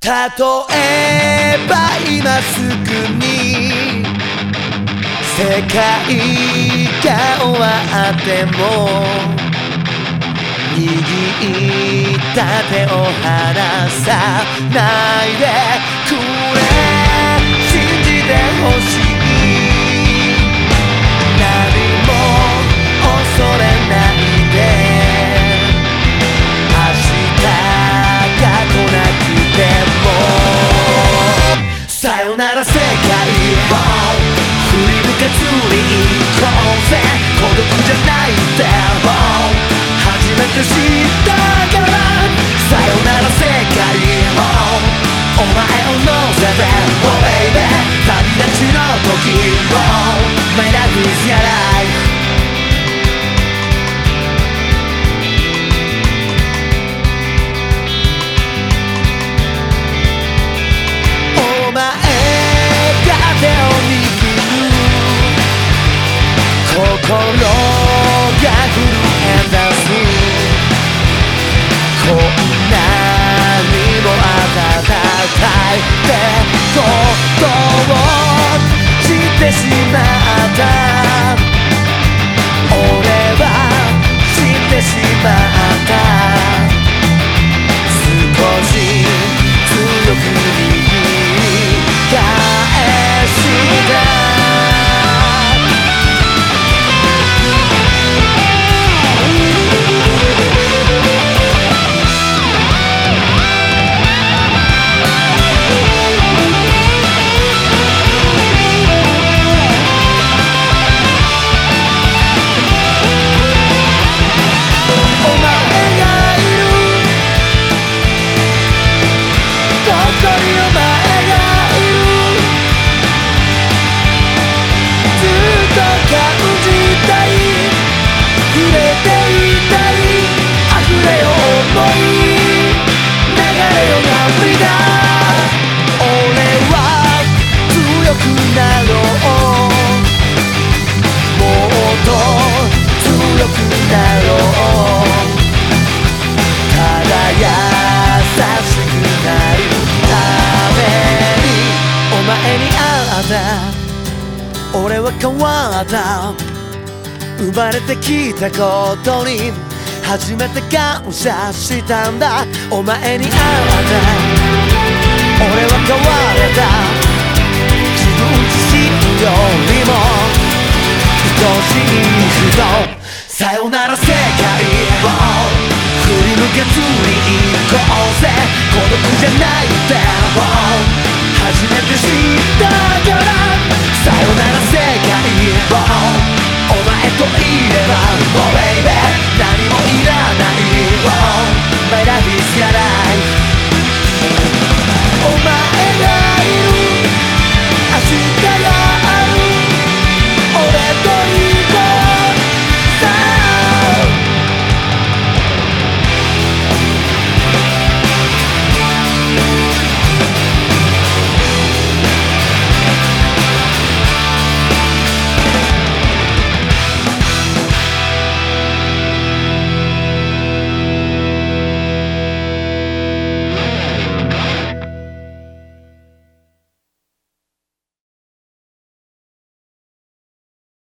例えば今すぐに世界が終わっても握った手を離さないでくれ told 俺は変わった。生まれてきたことに初めて感謝したんだ。お前に会った俺は変われた。自分自身よりも愛しい人。さよなら世界を振り向けずに行こうぜ。孤独じゃないって初めて知った。を